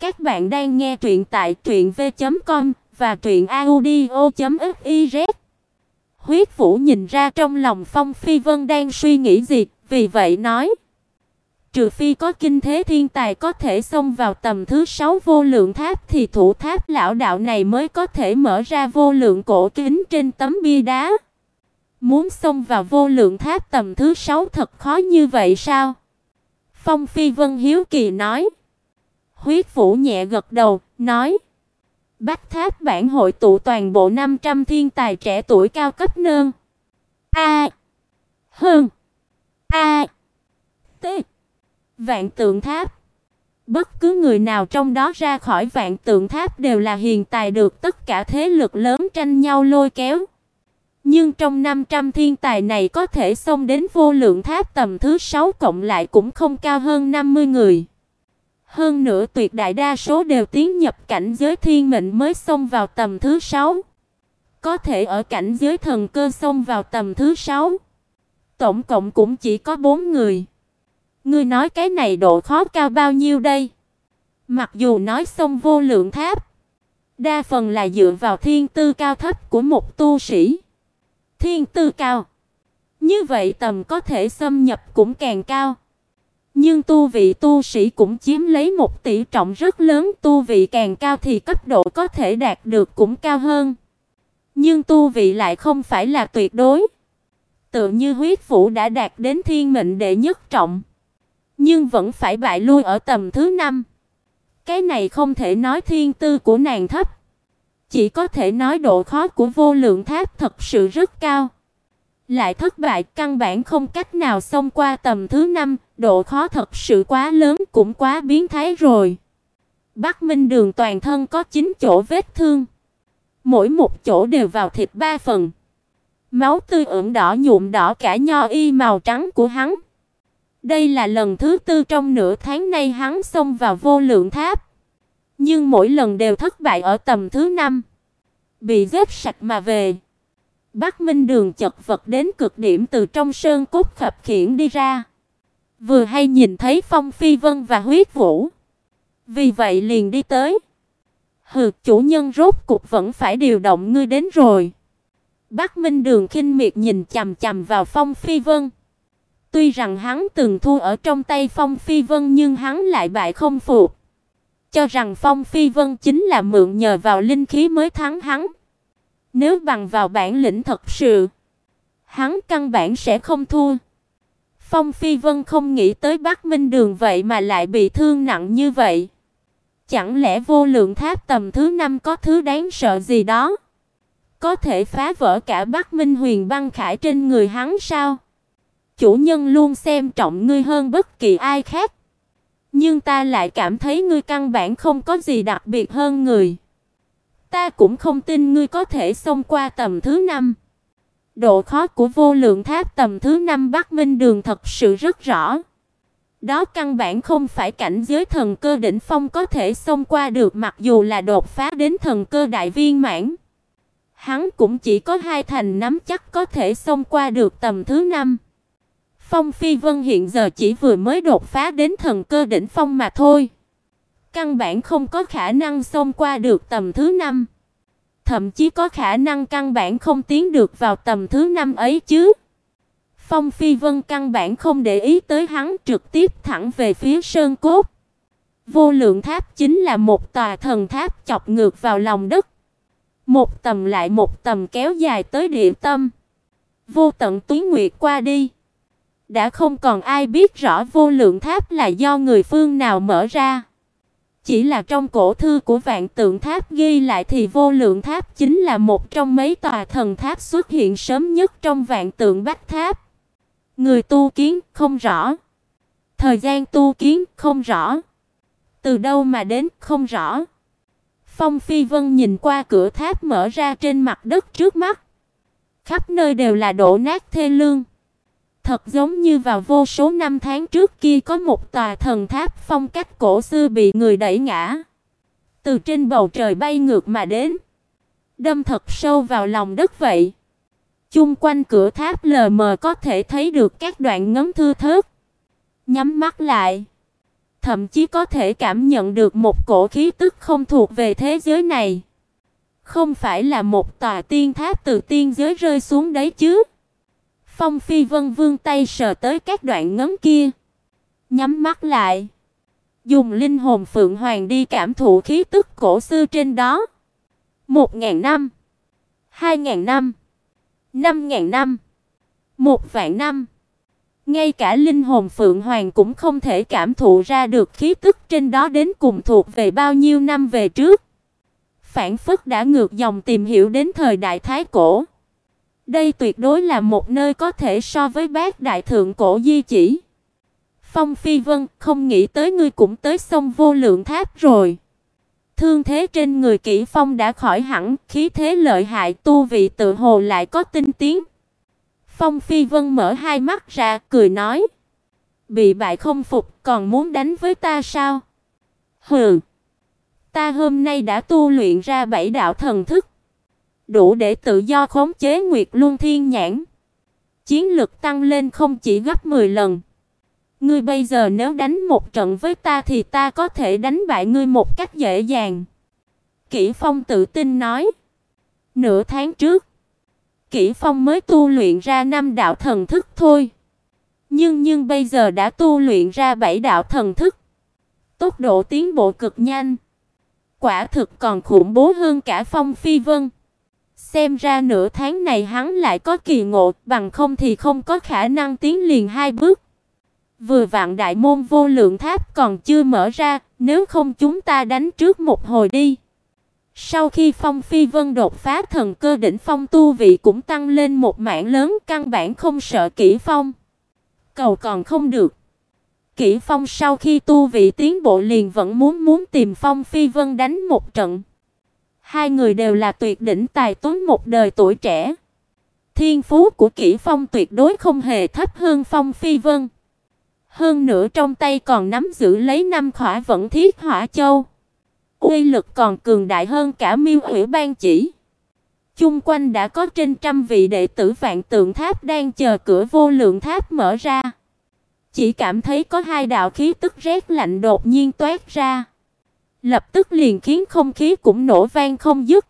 Các bạn đang nghe truyện tại truyệnv.com và truyệnaudio.fiz. Huyết Vũ nhìn ra trong lòng Phong Phi Vân đang suy nghĩ gì, vì vậy nói: Trừ phi có kinh thế thiên tài có thể xông vào tầm thứ sáu vô lượng tháp thì thủ tháp lão đạo này mới có thể mở ra vô lượng cổ kính trên tấm bia đá. Muốn xông vào vô lượng tháp tầm thứ sáu thật khó như vậy sao? Phong Phi Vân hiếu kỳ nói. Huyết Vũ nhẹ gật đầu, nói: Bách Tháp bản hội tụ toàn bộ 500 thiên tài trẻ tuổi cao cấp nương. A. Hơn. A. T. Vạn Tượng Tháp. Bất cứ người nào trong đó ra khỏi Vạn Tượng Tháp đều là hiền tài được tất cả thế lực lớn tranh nhau lôi kéo. Nhưng trong 500 thiên tài này có thể xông đến vô lượng tháp tầm thứ 6 cộng lại cũng không cao hơn 50 người. Hơn nữa tuyệt đại đa số đều tiến nhập cảnh giới thiên mệnh mới xông vào tầm thứ 6. Có thể ở cảnh giới thần cơ xông vào tầm thứ 6. Tổng cộng cũng chỉ có 4 người. Ngươi nói cái này độ khó cao bao nhiêu đây? Mặc dù nói xông vô lượng tháp, đa phần là dựa vào thiên tư cao thấp của một tu sĩ. Thiên tư cao, như vậy tầm có thể xâm nhập cũng càng cao. Nhưng tu vị tu sĩ cũng chiếm lấy một tỷ trọng rất lớn, tu vị càng cao thì cấp độ có thể đạt được cũng cao hơn. Nhưng tu vị lại không phải là tuyệt đối. Tự như huyết phủ đã đạt đến thiên mệnh đệ nhất trọng, nhưng vẫn phải bại lui ở tầm thứ năm. Cái này không thể nói thiên tư của nàng thấp, chỉ có thể nói độ khó của vô lượng tháp thật sự rất cao. Lại thất bại, căn bản không cách nào xông qua tầm thứ năm, độ khó thật sự quá lớn cũng quá biến thái rồi. Bắc Minh Đường toàn thân có 9 chỗ vết thương, mỗi một chỗ đều vào thịt ba phần. Máu tươi ửng đỏ nhuộm đỏ cả nho y màu trắng của hắn. Đây là lần thứ tư trong nửa tháng nay hắn xông vào vô lượng tháp, nhưng mỗi lần đều thất bại ở tầm thứ năm, bị giết sạch mà về. Bắc Minh Đường chật vật đến cực điểm từ trong sơn cốt khập khiển đi ra. Vừa hay nhìn thấy Phong Phi Vân và Huyết Vũ. Vì vậy liền đi tới. Hừ, chủ nhân rốt cục vẫn phải điều động ngươi đến rồi. Bắc Minh Đường khinh miệt nhìn chằm chằm vào Phong Phi Vân. Tuy rằng hắn từng thua ở trong tay Phong Phi Vân nhưng hắn lại bại không phục. Cho rằng Phong Phi Vân chính là mượn nhờ vào linh khí mới thắng hắn. Nếu bằng vào bản lĩnh thật sự, hắn căn bản sẽ không thua. Phong Phi Vân không nghĩ tới Bắc Minh Đường vậy mà lại bị thương nặng như vậy. Chẳng lẽ vô lượng tháp tầm thứ năm có thứ đáng sợ gì đó? Có thể phá vỡ cả Bắc Minh Huyền băng khải trên người hắn sao? Chủ nhân luôn xem trọng ngươi hơn bất kỳ ai khác. Nhưng ta lại cảm thấy ngươi căn bản không có gì đặc biệt hơn người. Ta cũng không tin ngươi có thể xông qua tầm thứ năm. Độ khó của vô lượng tháp tầm thứ năm Bắc Minh Đường thật sự rất rõ. Đó căn bản không phải cảnh giới thần cơ đỉnh phong có thể xông qua được mặc dù là đột phá đến thần cơ đại viên mãn. Hắn cũng chỉ có hai thành nắm chắc có thể xông qua được tầm thứ năm. Phong Phi Vân hiện giờ chỉ vừa mới đột phá đến thần cơ đỉnh phong mà thôi. Căn bản không có khả năng xông qua được tầm thứ năm thậm chí có khả năng căn bản không tiến được vào tầm thứ năm ấy chứ. Phong Phi Vân căn bản không để ý tới hắn, trực tiếp thẳng về phía sơn cốt. Vô lượng tháp chính là một tòa thần tháp chọc ngược vào lòng đất. Một tầm lại một tầm kéo dài tới địa tâm. Vô tận tuyến nguyệt qua đi. Đã không còn ai biết rõ vô lượng tháp là do người phương nào mở ra. Chỉ là trong cổ thư của Vạn Tượng Tháp ghi lại thì Vô Lượng Tháp chính là một trong mấy tòa thần tháp xuất hiện sớm nhất trong Vạn Tượng Bách Tháp. Người tu kiến không rõ, thời gian tu kiến không rõ, từ đâu mà đến không rõ. Phong Phi Vân nhìn qua cửa tháp mở ra trên mặt đất trước mắt, khắp nơi đều là đổ nát thê lương. Thật giống như vào vô số năm tháng trước kia có một tòa thần tháp phong cách cổ xưa bị người đẩy ngã. Từ trên bầu trời bay ngược mà đến. Đâm thật sâu vào lòng đất vậy. Chung quanh cửa tháp lờ mờ có thể thấy được các đoạn ngấm thưa thớt. Nhắm mắt lại. thậm chí có thể cảm nhận được một cổ khí tức không thuộc về thế giới này. Không phải là một tòa tiên tháp từ tiên giới rơi xuống đấy chứ? Phong Phi Vân vương tay sờ tới các đoạn ngấm kia, nhắm mắt lại, dùng linh hồn phượng hoàng đi cảm thụ khí tức cổ xưa trên đó. Một ngàn năm, hai ngàn năm, năm ngàn năm, một vạn năm. Ngay cả linh hồn Phượng Hoàng cũng không thể cảm thụ ra được khí tức trên đó đến cùng thuộc về bao nhiêu năm về trước. Phản phất đã ngược dòng tìm hiểu đến thời đại thái cổ. Đây tuyệt đối là một nơi có thể so với bát đại thượng cổ di chỉ. Phong Phi Vân, không nghĩ tới ngươi cũng tới sông Vô Lượng Tháp rồi. Thương thế trên người Kỷ Phong đã khỏi hẳn, khí thế lợi hại, tu vị tự hồ lại có tinh tiến. Phong Phi Vân mở hai mắt ra, cười nói: "Bị bại không phục, còn muốn đánh với ta sao?" "Hừ, ta hôm nay đã tu luyện ra bảy đạo thần thức, đủ để tự do khống chế Nguyệt Luân Thiên Nhãn, chiến lực tăng lên không chỉ gấp 10 lần." Ngươi bây giờ nếu đánh một trận với ta thì ta có thể đánh bại ngươi một cách dễ dàng." Kỷ Phong tự tin nói. Nửa tháng trước, Kỷ Phong mới tu luyện ra năm đạo thần thức thôi. Nhưng nhưng bây giờ đã tu luyện ra bảy đạo thần thức. Tốc độ tiến bộ cực nhanh. Quả thực còn khủng bố hơn cả Phong Phi Vân. Xem ra nửa tháng này hắn lại có kỳ ngộ, bằng không thì không có khả năng tiến liền hai bước. Vừa vạn đại môn vô lượng tháp còn chưa mở ra, nếu không chúng ta đánh trước một hồi đi. Sau khi Phong Phi Vân đột phá thần cơ đỉnh phong tu vị cũng tăng lên một mảng lớn, căn bản không sợ Kỷ Phong. Cầu còn không được. Kỷ Phong sau khi tu vị tiến bộ liền vẫn muốn muốn tìm Phong Phi Vân đánh một trận. Hai người đều là tuyệt đỉnh tài tuấn một đời tuổi trẻ. Thiên phú của Kỷ Phong tuyệt đối không hề thấp hơn Phong Phi Vân. Hơn nữa trong tay còn nắm giữ lấy năm khỏa vận thiết hỏa châu uy lực còn cường đại hơn cả Miêu Hủy Ban chỉ. Chung quanh đã có trên trăm vị đệ tử Vạn Tượng Tháp đang chờ cửa vô lượng tháp mở ra. Chỉ cảm thấy có hai đạo khí tức rét lạnh đột nhiên toát ra, lập tức liền khiến không khí cũng nổ vang không dứt.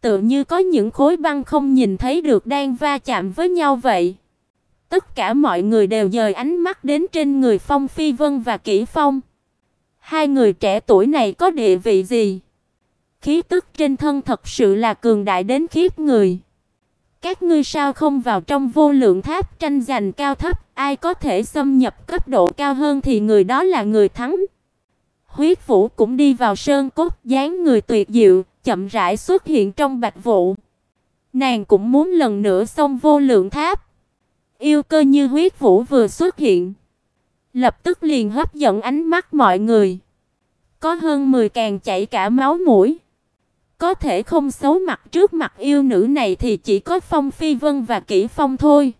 Tựa như có những khối băng không nhìn thấy được đang va chạm với nhau vậy. Tất cả mọi người đều dời ánh mắt đến trên người Phong Phi Vân và Kỷ Phong. Hai người trẻ tuổi này có địa vị gì? Khí tức trên thân thật sự là cường đại đến khiếp người. Các ngươi sao không vào trong vô lượng tháp tranh giành cao thấp, ai có thể xâm nhập cấp độ cao hơn thì người đó là người thắng. Huyết Vũ cũng đi vào sơn cốt, dáng người tuyệt diệu, chậm rãi xuất hiện trong bạch vụ. Nàng cũng muốn lần nữa xông vô lượng tháp. Yêu cơ như Huyết Vũ vừa xuất hiện, lập tức liền hấp dẫn ánh mắt mọi người. Có hơn 10 càng chảy cả máu mũi. Có thể không xấu mặt trước mặt yêu nữ này thì chỉ có Phong Phi Vân và Kỷ Phong thôi.